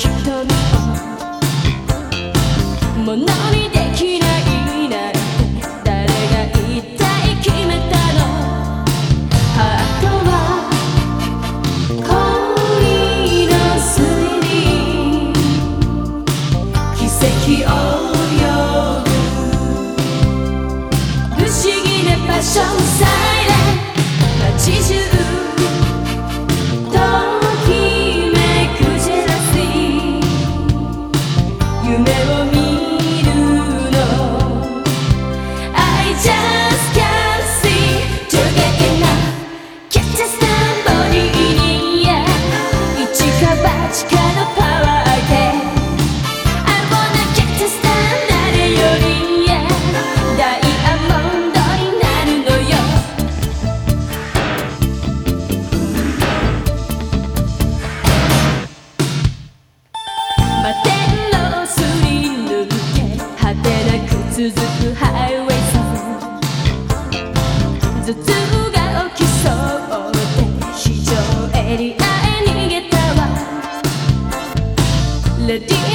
Should you never 続くハイウェイス頭痛が起きそうで非常エリアへ逃げたわ。レディ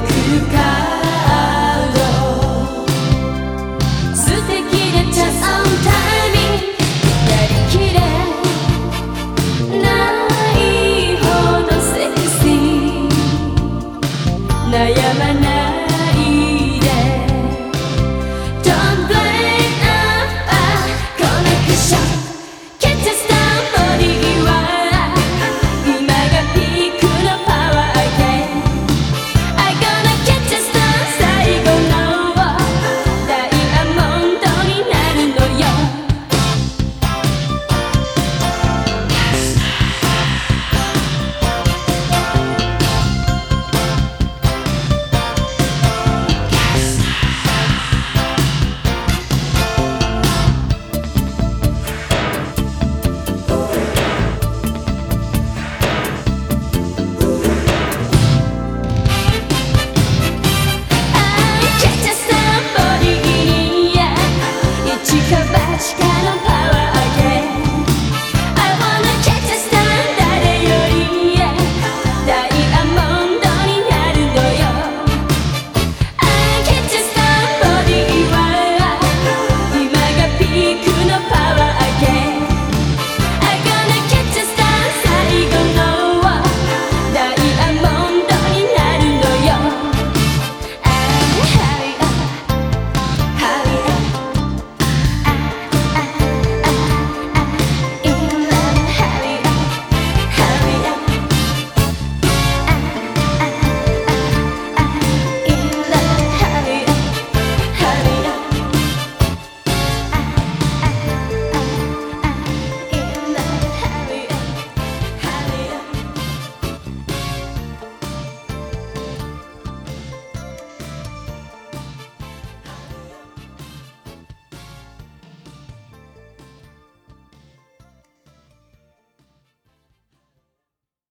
くか確かなパワー